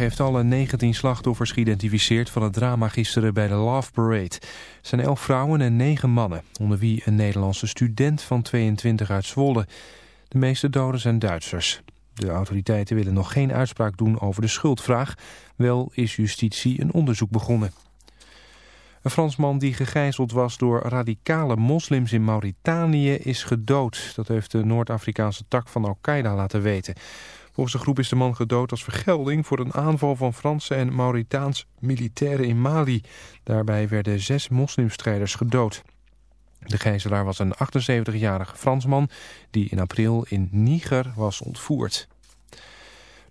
heeft alle 19 slachtoffers geïdentificeerd van het drama gisteren bij de Love Parade. Het zijn 11 vrouwen en 9 mannen, onder wie een Nederlandse student van 22 uit Zwolle. De meeste doden zijn Duitsers. De autoriteiten willen nog geen uitspraak doen over de schuldvraag. Wel is justitie een onderzoek begonnen. Een Fransman die gegijzeld was door radicale moslims in Mauritanië is gedood. Dat heeft de Noord-Afrikaanse tak van Al-Qaeda laten weten. Volgens de groep is de man gedood als vergelding voor een aanval van Franse en Mauritaans militairen in Mali. Daarbij werden zes moslimstrijders gedood. De gijzelaar was een 78-jarige Fransman die in april in Niger was ontvoerd.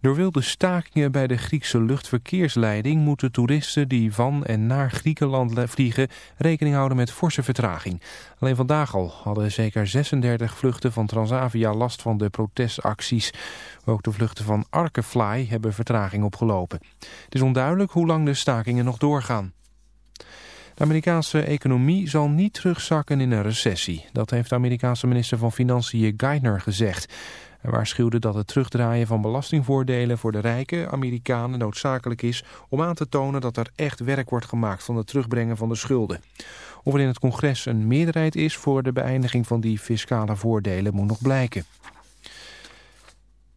Door wilde stakingen bij de Griekse luchtverkeersleiding moeten toeristen die van en naar Griekenland vliegen rekening houden met forse vertraging. Alleen vandaag al hadden zeker 36 vluchten van Transavia last van de protestacties. Ook de vluchten van Arkefly hebben vertraging opgelopen. Het is onduidelijk hoe lang de stakingen nog doorgaan. De Amerikaanse economie zal niet terugzakken in een recessie. Dat heeft de Amerikaanse minister van Financiën Geithner gezegd. Hij waarschuwde dat het terugdraaien van belastingvoordelen voor de rijke Amerikanen noodzakelijk is om aan te tonen dat er echt werk wordt gemaakt van het terugbrengen van de schulden. Of er in het congres een meerderheid is voor de beëindiging van die fiscale voordelen moet nog blijken.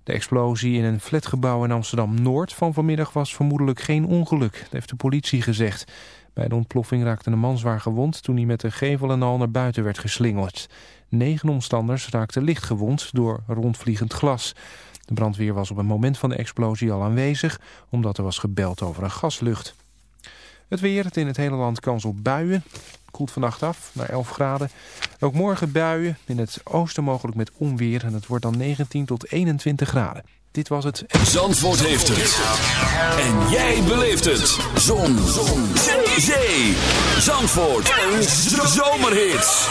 De explosie in een flatgebouw in Amsterdam-Noord van vanmiddag was vermoedelijk geen ongeluk, heeft de politie gezegd. Bij de ontploffing raakte een man zwaar gewond toen hij met de gevel en al naar buiten werd geslingerd. Negen omstanders raakten licht gewond door rondvliegend glas. De brandweer was op het moment van de explosie al aanwezig, omdat er was gebeld over een gaslucht. Het weer, het in het hele land kans op buien. Koelt vannacht af naar 11 graden. Ook morgen buien, in het oosten mogelijk met onweer. En het wordt dan 19 tot 21 graden. Dit was het. Zandvoort heeft het. En jij beleeft het. Zon. Zon. Zee. Zandvoort. Een zomerhit.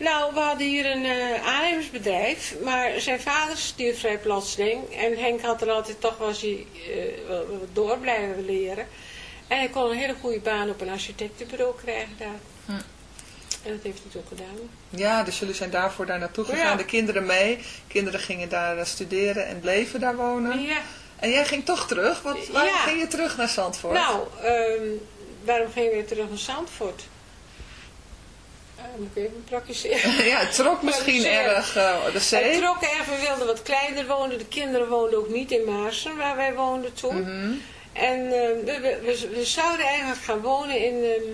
Nou, we hadden hier een eh, aannemersbedrijf, maar zijn vader stierf vrij plotseling. En Henk had er altijd toch was hij eh, wel- wel wat door blijven leren. En hij kon een hele goede baan op een architectenbureau krijgen daar. Hm. En dat heeft hij toen gedaan. Ja, dus jullie zijn daarvoor daar naartoe gegaan. Ja. De kinderen mee. Kinderen gingen daar eh, studeren en bleven daar wonen. Ja. En jij ging toch terug? Wat, waarom Ja. ging je terug naar Zandvoort? Nou, ehm, waarom ging je weer terug naar Zandvoort? Moet ik even praktiseren. ja, het trok misschien erg uh, de zee. trok erg, we wilden wat kleiner wonen. De kinderen woonden ook niet in Maarsen, waar wij woonden toen. Mhm. En eh, we, we, we, zouden eigenlijk gaan wonen in, ehm,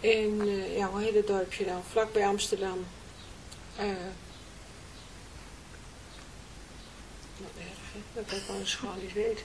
in eh, ja, hoe heet het dorpje nou, vlakbij Amsterdam. Wat erg, hè, dat ik anders gewoon niet weet.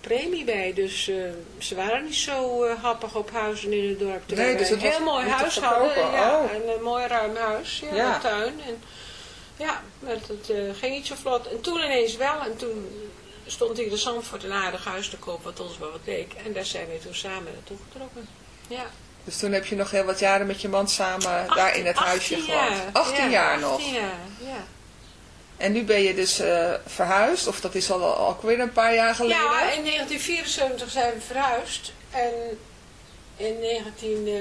premie bij. Dus eh, ze waren niet zo eh, happig op huizen in het dorp. Terwijl Nee, dus het een heel mooi huis hadden. Ja, Oh. en een mooi ruim huis. Ja, Ja. een tuin. En, ja, het eh, ging niet zo vlot. En toen ineens wel. En toen stond hier de Zandvoort een aardig huis te koop, wat ons wel wat leek. En daar zijn we toen samen naartoe getrokken. Ja. Dus toen heb je nog heel wat jaren met je man samen daar in het 18 huisje 18 gewoond. jaar. 18 Ja, jaar nog. 18 jaar, ja. En nu ben je dus eh, verhuisd, of dat is al, al weer een paar jaar geleden. Ja, in 1974 zijn we verhuisd. En in 19... eh,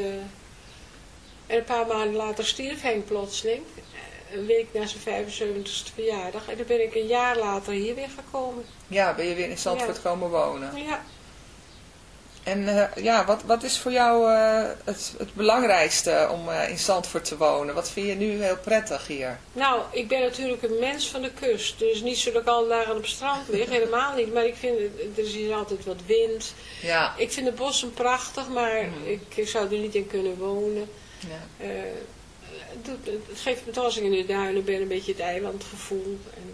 en een paar maanden later stierf Henk plotseling. eh, Een week na zijn 75ste verjaardag. En dan ben ik een jaar later hier weer gekomen. Ja, ben je weer in Zandvoort Ja. komen wonen. Ja. En eh, ja, wat, wat is voor jou eh, het, het belangrijkste om eh, in Zandvoort te wonen? Wat vind je nu heel prettig hier? Nou, ik ben natuurlijk een mens van de kust. Dus niet zo dat ik al dagen op het strand lig. Helemaal niet. Maar ik vind, er is hier altijd wat wind. Ja. Ik vind de bossen prachtig, maar Mhm. ik zou er niet in kunnen wonen. ja. Het, doet- het geeft me toch als ik in de duinen ben een beetje het eilandgevoel. En,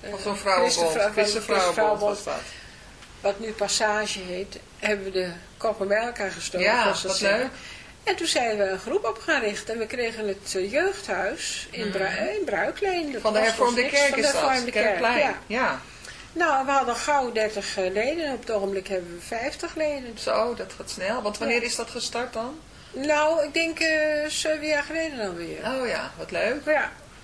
eh, Of zo'n vrouwenbond. Christenvrou- van de Christenvrouwenbond was wat nu Passage heet, hebben we de koppen bij elkaar gestoken. Ja, dat wat leuk. En toen zijn we een groep op gaan richten. En we kregen het eh, jeugdhuis in, Mhm. Bru eh, in Bruikleen. Dat Van de hervormde kerk Van is de dat. hervormde kerk, Kerkplein. ja. Ja. Nou, we hadden gauw 30 leden. En op het ogenblik hebben we 50 leden. Zo, dat gaat snel. Want wanneer Ja. is dat gestart dan? Nou, ik denk eh zeven jaar geleden alweer. Oh ja, wat leuk. Ja,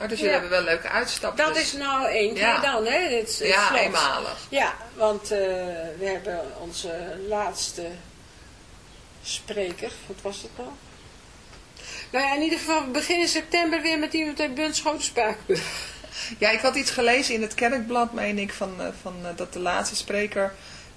Oh, dus jullie Ja. hebben wel leuke uitstapjes. Dat is nou één keer Ja. dan, hè? Dit, is- Ja, slot. eenmalig. Ja, want eh, we hebben onze laatste spreker, wat was het nou? Nou ja, in ieder geval, beginnen september weer met iemand uit Spakenburg. Ja, ik had iets gelezen in het kerkblad, meen ik, van, eh, van eh, dat de laatste spreker,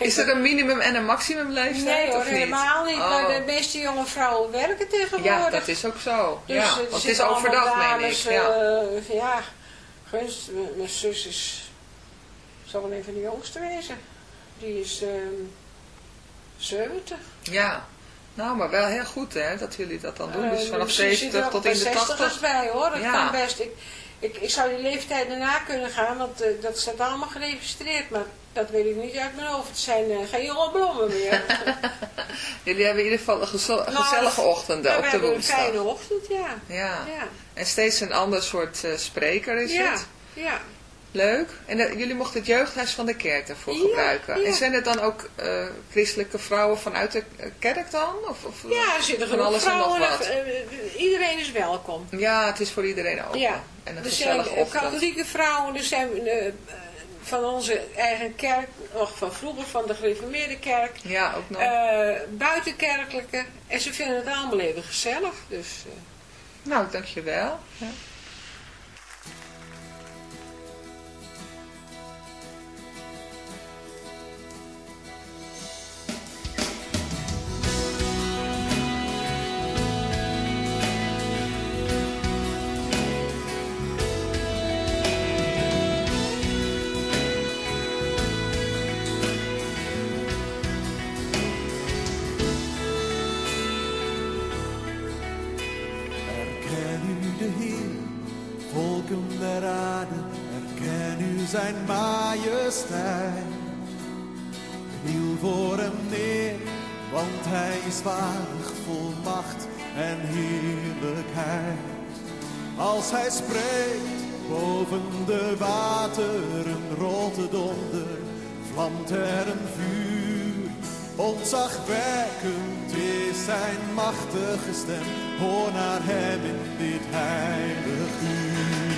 Is er een minimum en een maximum leeftijd? nee hoor, of niet? helemaal niet. Oh. Maar de meeste jonge vrouwen werken tegenwoordig. Ja, dat is ook zo. Dus, ja, het is overdag, meen ik. Ja. eh, ja, gunst, mijn zus is, zal wel een van de jongste wezen. Die is ehm 70. ja. Nou, maar wel heel goed hè, dat jullie dat dan doen. Dus Eh, vanaf zit er 70 ook tot in de 60 80. bij hoor, dat Ja. kan best. Ik, ik, ik zou die leeftijd daarna kunnen gaan, want eh, dat staat allemaal geregistreerd. Maar dat weet ik niet uit mijn hoofd. Het zijn eh, geen jonge bloemen meer. Jullie hebben in ieder geval een Nou, gezellige ochtenden Ja, op we de hebben een woensdag. fijne ochtend, ja. Ja. Ja, En steeds een ander soort eh, spreker is ja, het. ja. Leuk. En eh, jullie mochten het jeugdhuis van de kerk daarvoor Ja, gebruiken. ja. En zijn het dan ook christelijke vrouwen vanuit de kerk dan? Of, of, Ja, er zitten genoeg alles en nog vrouwen. wat? en, iedereen is welkom. Ja, het is voor iedereen open. Ja. En een Er zijn gezellige eh, ochtend. katholieke vrouwen, er zijn van onze eigen kerk, nog van vroeger, van de gereformeerde kerk. Ja, ook nog. Uh, buitenkerkelijke. En ze vinden het allemaal even gezellig. Dus, uh... Nou, dankjewel. Ja. Machtige stem, hoor naar hem in dit heilig uur.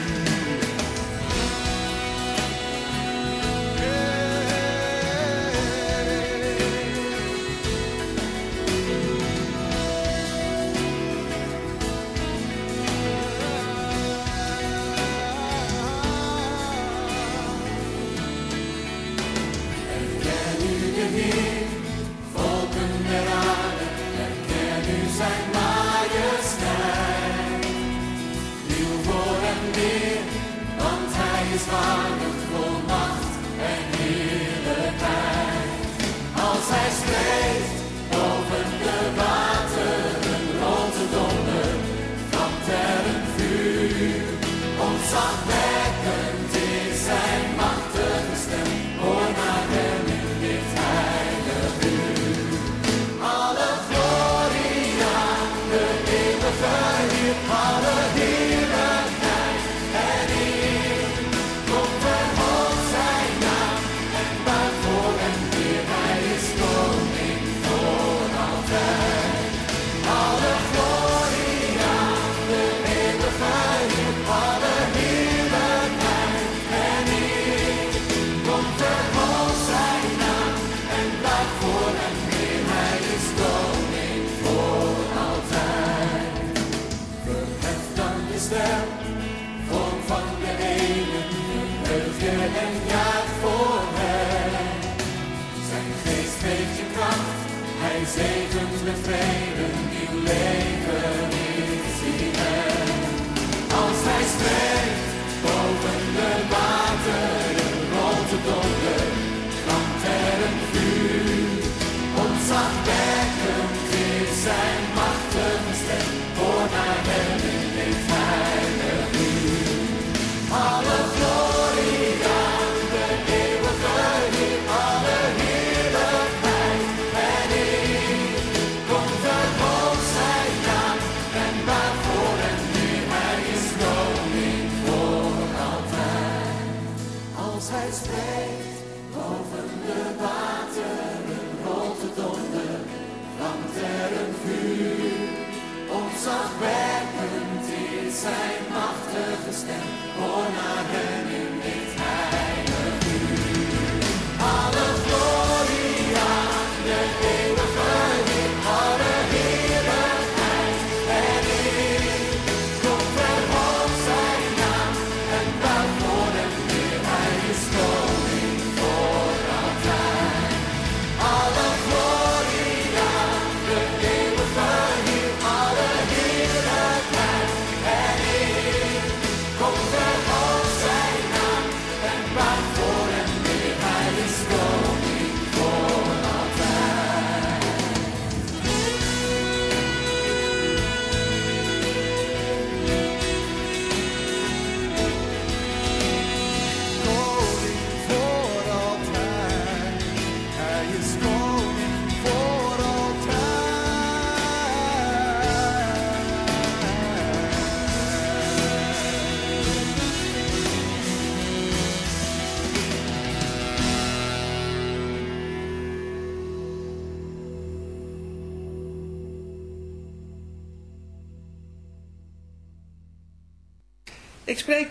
Ik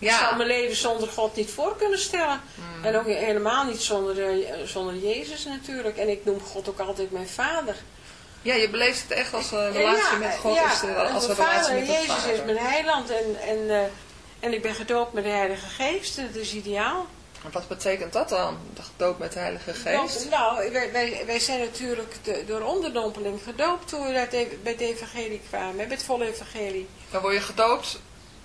Ja. Ik zou mijn leven zonder God niet voor kunnen stellen. Mm. En ook helemaal niet zonder, uh, zonder Jezus natuurlijk. En ik noem God ook altijd mijn vader. Ja, je beleeft het echt als een relatie ja, met God. Ja, is de, als een relatie met Jezus vader. is mijn heiland en, en, en ik ben gedoopt met de Heilige Geest. Dat is ideaal. En wat betekent dat dan, gedoopt met de Heilige Geest? Nou, wij, wij, wij zijn natuurlijk de, door onderdompeling gedoopt toen we bij het evangelie kwamen, bij het volle evangelie. Dan word je gedoopt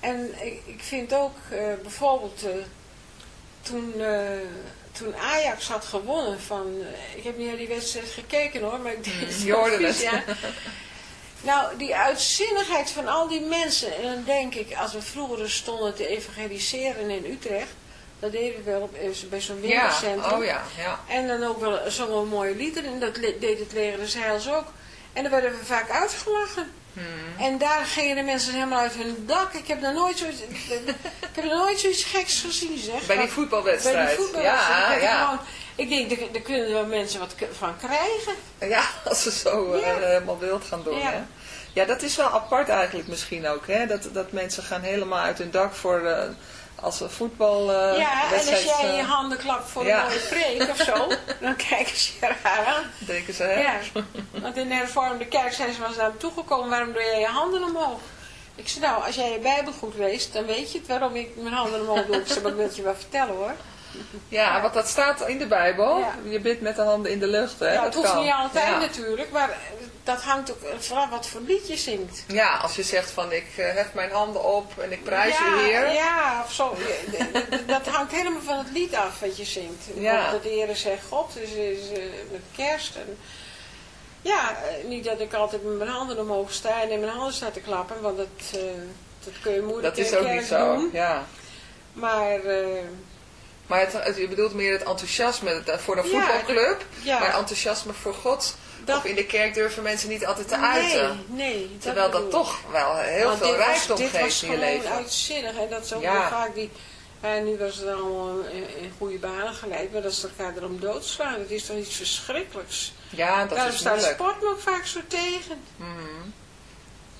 En ik, ik vind ook uh, bijvoorbeeld uh, toen, uh, toen Ajax had gewonnen van, ik heb niet naar die wedstrijd gekeken hoor, maar ik deed het je hoorde het. Ja. nou, die uitzinnigheid van al die mensen. En dan denk ik, als we vroeger stonden te evangeliseren in Utrecht, dat deden we wel op, bij zo'n winkelcentrum. Ja, oh ja, ja. En dan ook wel zo'n mooie liederen, en dat deed het leger de Zeils ook. En dan werden we vaak uitgelachen. Hmm. En daar gingen de mensen helemaal uit hun dak. Ik heb nog nooit zoiets, ik heb nooit zoiets geks gezien, zeg. Bij die voetbalwedstrijd. Bij die voetbalwedstrijd. Ja, ja. gewoon- Ik denk, daar, daar kunnen wel mensen wat van krijgen. Ja, als ze zo eh, helemaal wild gaan doen. Ja. Hè? Ja, dat is wel apart eigenlijk misschien ook. Hè? Dat, dat mensen gaan helemaal uit hun dak voor eh, als een voetbal eh, ja, en als jij eh, je handen klapt voor ja. een mooie preek of zo, dan kijken ze je raar aan. denken ze, hè? Ja, want in de hervormde kerk zijn ze wel eens naar me toegekomen, waarom doe jij je handen omhoog? Ik zei, nou, als jij je Bijbel goed leest, dan weet je het waarom ik mijn handen omhoog doe. Ik zei, maar ik wil het je wel vertellen hoor. Ja, want dat staat in de Bijbel. Ja. Je bidt met de handen in de lucht, hè? ja, dat het hoeft kan. niet altijd ja. natuurlijk, maar dat hangt ook vanaf wat voor lied je zingt. Ja, als je zegt van ik eh, hef mijn handen op en ik prijs je Heer. Ja, of zo. Dat hangt helemaal van het lied af wat je zingt. Ja. Dat de Heer zegt God, dus is eh, met kerst. En, ja, eh, niet dat ik altijd met mijn handen omhoog sta en in mijn handen sta te klappen, want dat, eh, dat kun je moeilijk Dat is ook niet zo. doen. Ja. Maar eh, Maar het, het- je bedoelt meer het enthousiasme het- voor een voetbalclub. ja. Maar enthousiasme voor God. Dat- Of in de kerk durven mensen niet altijd te uiten. nee, nee. Terwijl dat toch wel heel Want veel dit was- rijkdom dit geeft was in je gewoon leven. uitzinnig. En dat is ook wel vaak die... En nu was het allemaal in, goede banen geleid, maar dat ze elkaar erom doodslaan. Dat is toch iets verschrikkelijks. Ja, dat Daarom is staat moeilijk. sport me ook vaak zo tegen. Mhm.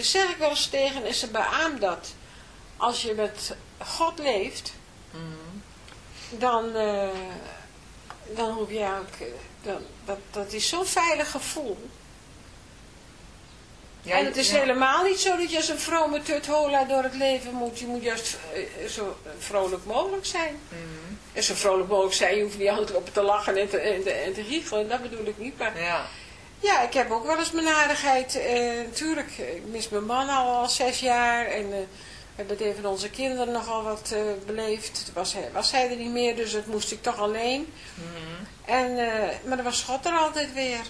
Dan zeg ik wel eens tegen en ze beaamt dat. Als je met God leeft, dan, eh, dan hoef je ook, eh, dan, dat, dat is zo'n veilig gevoel. Ja, en het is ja. helemaal niet zo dat je als een vrome tuthola door het leven moet. Je moet juist eh, zo vrolijk mogelijk zijn. Mhm. En zo vrolijk mogelijk zijn, je hoeft niet altijd op te lachen en te, en te, en te giechelen. Dat bedoel ik niet. Maar Ja. Ja, ik heb ook wel eens mijn aardigheid. Eh, natuurlijk, ik mis mijn man al, al zes jaar. En eh, we hebben het van onze kinderen nogal wat eh, beleefd. Toen was hij, was hij er niet meer, dus dat moest ik toch alleen. Mhm. En, eh, maar dan was God er altijd weer.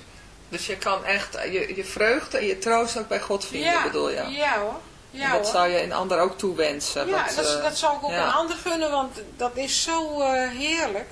Dus je kan echt eh, je, je vreugde en je troost ook bij God vinden, bedoel je? Ja hoor. Ja, En dat hoor. zou je een ander ook toewensen. ja, dat, eh, dat zou ik ook ja. een ander gunnen, want dat is zo eh, heerlijk.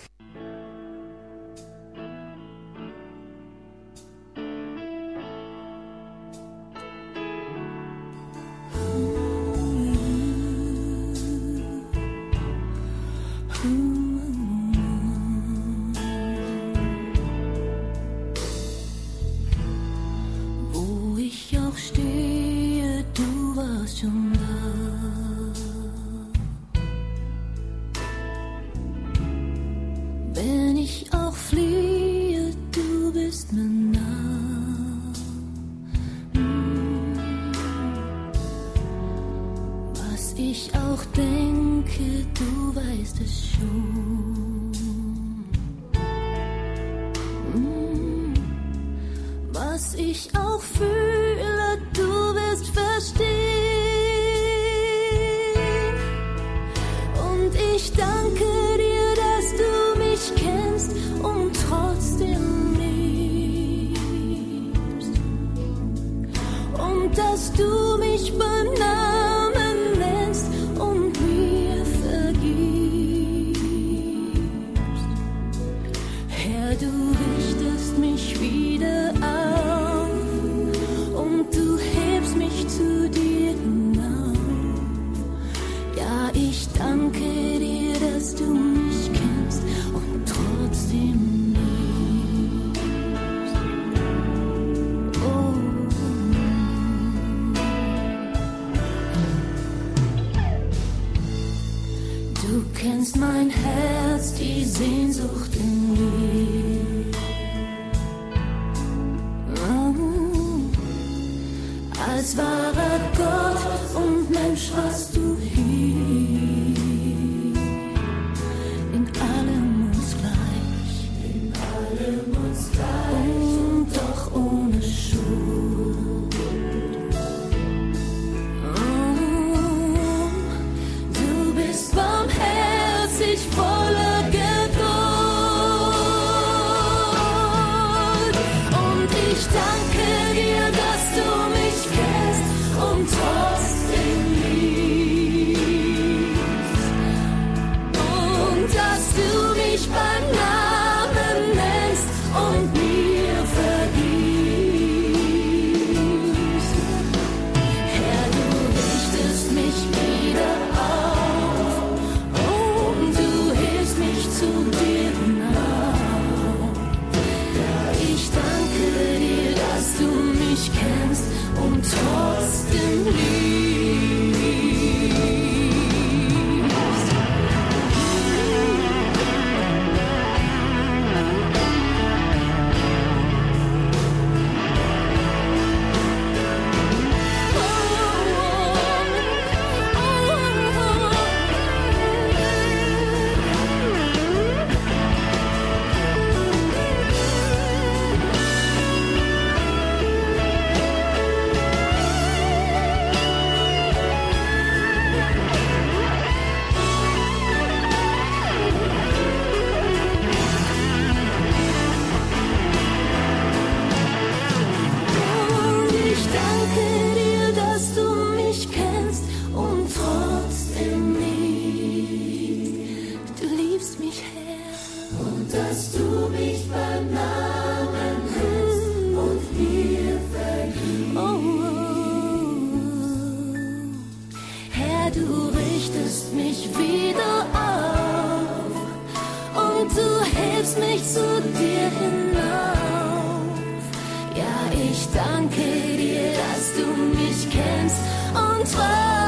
Danke dir, dass du mich kennst und trotzdem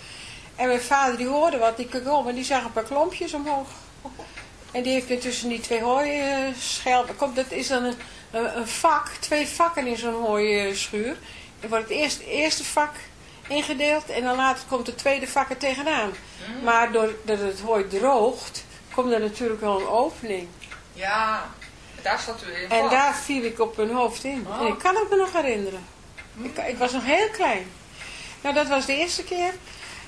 En mijn vader die hoorde wat, die keek en die zag een paar klompjes omhoog. En die heeft me tussen die twee hooischelpen. Kom, dat is dan een, een, vak, twee vakken in zo'n hooischuur. Er wordt het eerste, eerste vak ingedeeld en dan later komt het tweede vak er tegenaan. Maar doordat het hooi droogt, komt er natuurlijk wel een opening. Ja, daar zat u in En vast. daar viel ik op mijn hoofd in. Oh. En ik kan het me nog herinneren. Ik, ik was nog heel klein. Nou, dat was de eerste keer.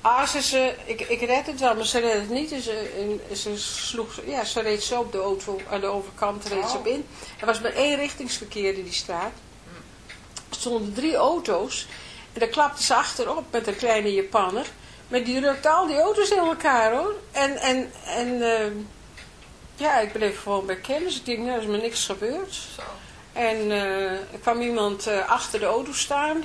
Ah, ze, ze, ik, ik red het wel, maar ze redde het niet. En ze, ze, sloeg, ja, ze reed zo op de auto, aan de overkant reed ze op in. Er was maar één richtingsverkeer in die straat. Er stonden drie auto's. En daar klapte ze achterop met een kleine Japanner. Maar die rukte al die auto's in elkaar hoor. En, en, en eh, ja, ik bleef gewoon bij kennis. Ik denk, nou, er is me niks gebeurd. Zo. En eh, er kwam iemand eh, achter de auto staan.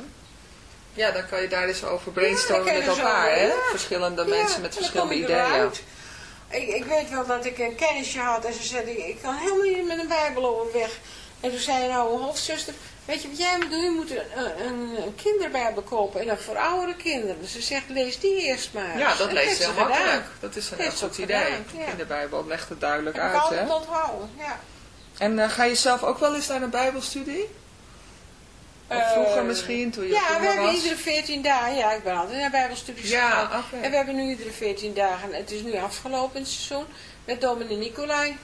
Ja, dan kan je daar eens over brainstormen Ja, met kan je elkaar, hè? ja. Verschillende mensen met verschillende ideeën. Ik, ik weet wel dat ik een kennisje had en ze zei, ik kan helemaal niet met een bijbel overweg. En toen zei nou een hofzuster, weet je wat jij moet doen? Je moet een, een, een kinderbijbel kopen en dan voor oudere kinderen. Dus ze zegt, lees die eerst maar. Ja, dat En leest heeft heel gedaan. makkelijk. Dat is een heel goed idee. gedaan, ja. In de Bijbel legt het duidelijk Heb ik uit, altijd hè? onthouden, ja. En eh, ga je zelf ook wel eens naar een bijbelstudie? Of Eh, vroeger misschien, toen je Ja, we hebben was? iedere 14 dagen, ja, ik ben altijd naar bijbelstudies Ja, gegaan. En we hebben nu iedere 14 dagen, het is nu afgelopen het seizoen, met dominee Nicolai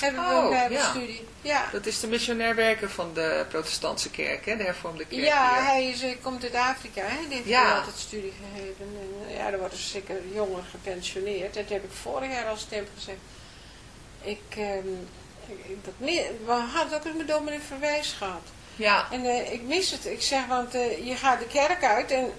hebben we Oh, een bijbelstudie. Ja, Dat is de missionair werker van de protestantse kerk, hè? De hervormde kerk ja, hier. hij is, eh, komt uit Afrika, hè? die heeft Ja. altijd studie gegeven. En, eh, ja, er worden zeker jongeren gepensioneerd. Dat heb ik vorig jaar al stem gezegd. Ik, ehm, ik- dat, we hadden ook eens met dominee Verwijs gehad. Ja, En eh, ik mis het. Ik zeg, want eh, je gaat de kerk uit en,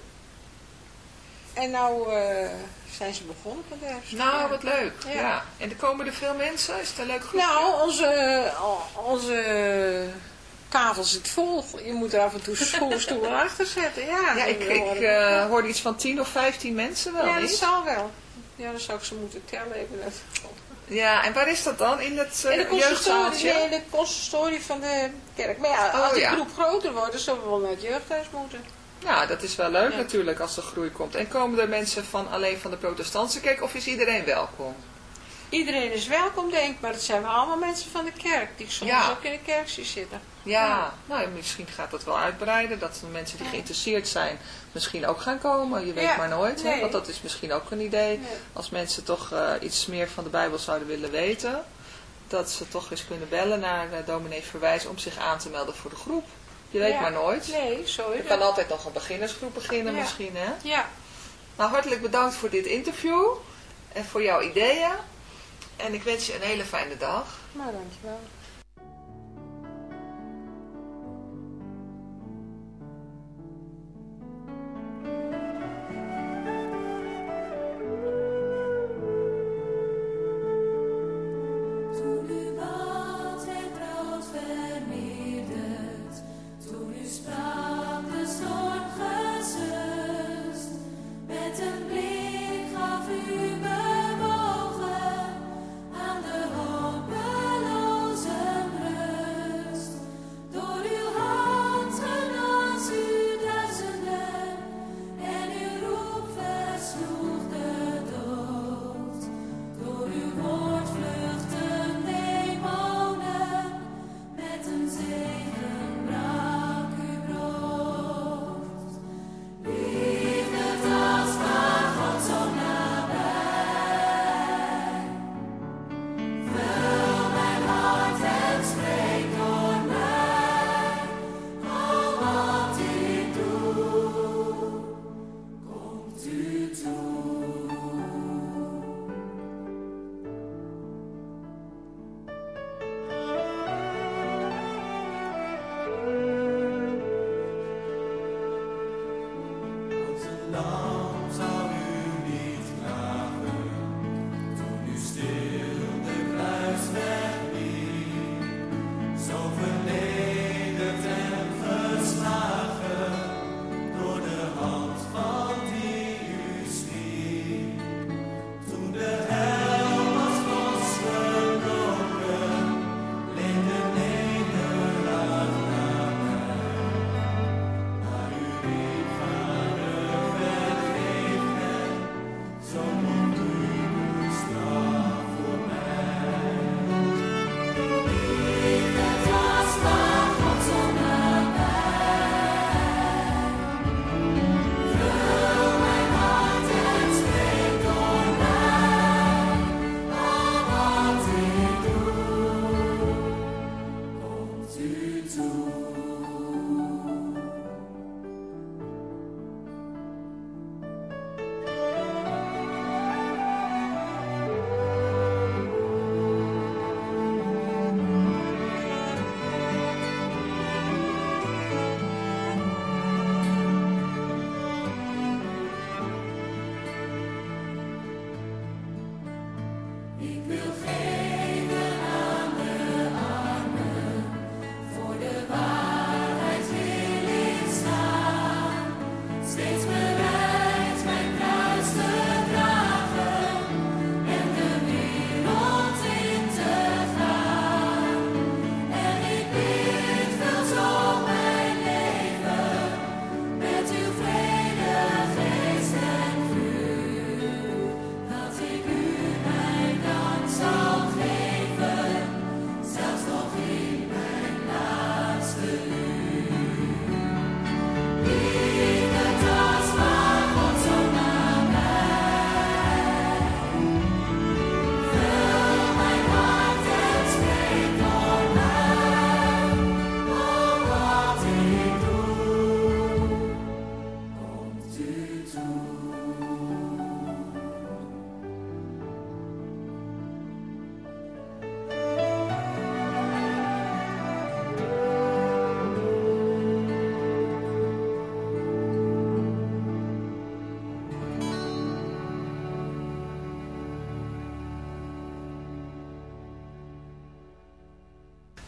en nou eh, zijn ze begonnen met de herfst. nou, wat leuk. Ja. Ja. En er komen er veel mensen? Is het een leuk groep? Nou, onze, onze kavel zit vol. Je moet er af en toe stoelen, achter zetten. Ja, ja, ik, ik hoorde iets van 10 of 15 mensen wel, ja, dat zal wel. Ja, dan zou ik ze moeten tellen even. uit. Ja, en waar is dat dan? In het In de uh, jeugdzaaltje? nee, de consistorie van de kerk. Maar ja, Oh, als die ja. groep groter wordt, dan zullen we wel naar het jeugdhuis moeten. Nou, dat is wel leuk Ja. natuurlijk als er groei komt. En komen er mensen van alleen van de protestantse kerk of is iedereen welkom? Iedereen is welkom, denk ik, maar het zijn wel allemaal mensen van de kerk, die soms Ja. ook in de kerk zien zitten. Ja, nou ja, misschien gaat dat wel uitbreiden. Dat de mensen die geïnteresseerd zijn misschien ook gaan komen. Je weet Ja, maar nooit. Hè? Want dat is misschien ook een idee. Nee. Als mensen toch eh, iets meer van de Bijbel zouden willen weten. Dat ze toch eens kunnen bellen naar uh, dominee Verwijs om zich aan te melden voor de groep. Je weet Ja. maar nooit. Nee, zo Je kan altijd nog een beginnersgroep beginnen Ja. misschien. Hè? Ja, Nou, hartelijk bedankt voor dit interview. En voor jouw ideeën. En ik wens je een hele fijne dag. maar dankjewel.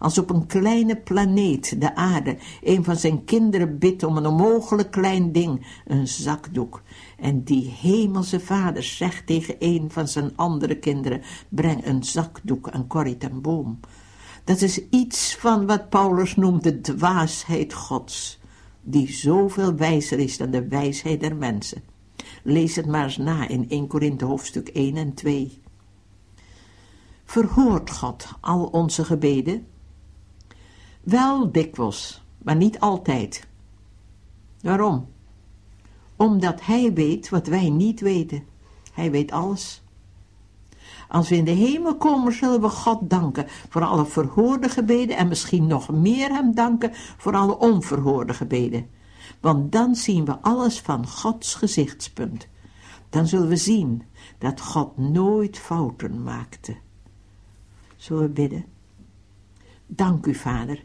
als op een kleine planeet, de aarde, een van zijn kinderen bidt om een onmogelijk klein ding, een zakdoek. En die hemelse vader zegt tegen een van zijn andere kinderen, breng een zakdoek aan Corrie ten Boom. Dat is iets van wat Paulus noemt de dwaasheid gods, die zoveel wijzer is dan de wijsheid der mensen. Lees het maar eens na in 1 Korinthe hoofdstuk 1 en 2. Verhoort God al onze gebeden? Wel dikwijls, maar niet altijd. Waarom? Omdat Hij weet wat wij niet weten. Hij weet alles. Als we in de hemel komen, zullen we God danken voor alle verhoorde gebeden en misschien nog meer Hem danken voor alle onverhoorde gebeden. Want dan zien we alles van Gods gezichtspunt. Dan zullen we zien dat God nooit fouten maakte. Zullen we bidden? Dank u, Vader,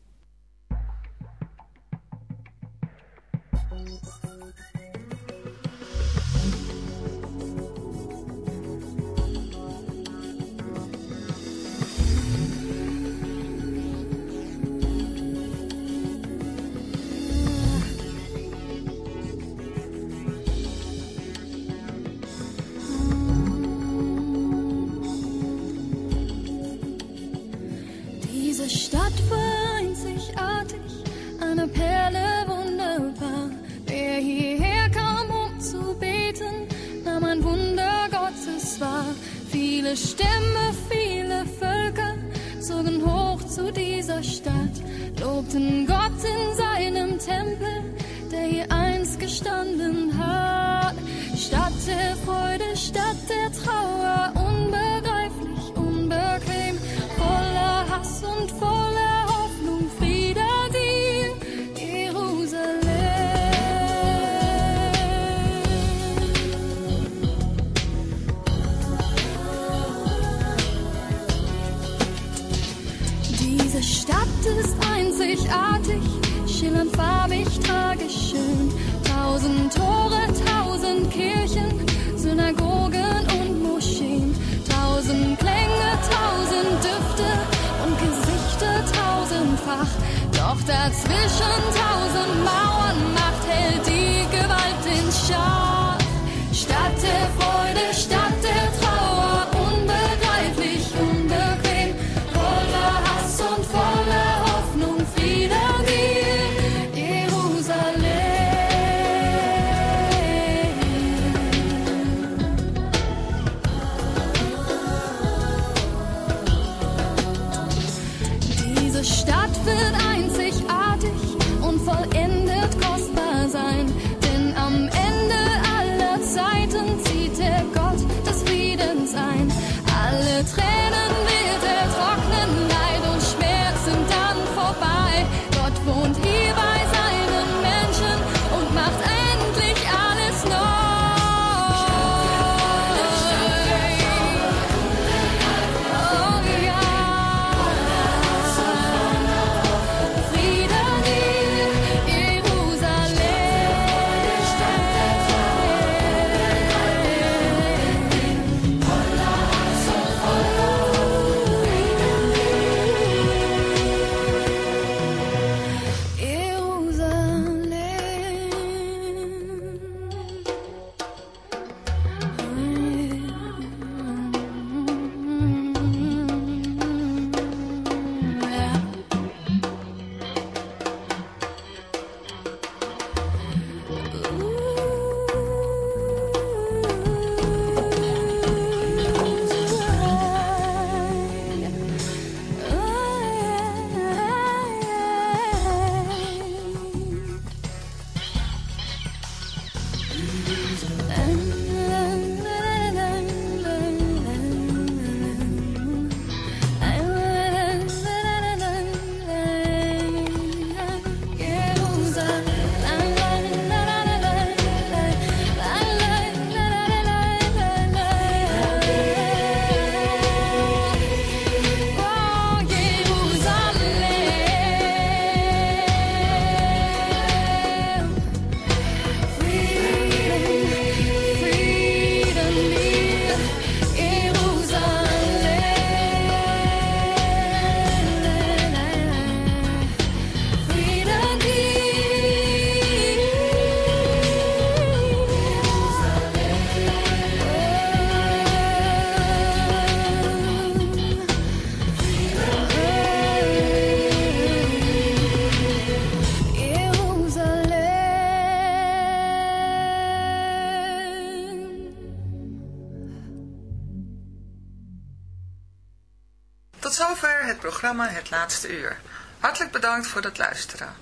Het Laatste Uur. Hartelijk bedankt voor het luisteren.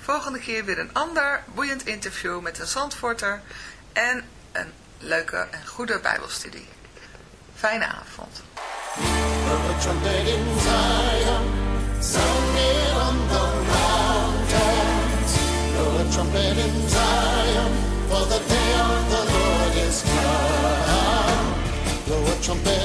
Volgende keer weer een ander boeiend interview met een zandvorter en een leuke en goede bijbelstudie. Fijne avond. trumpet.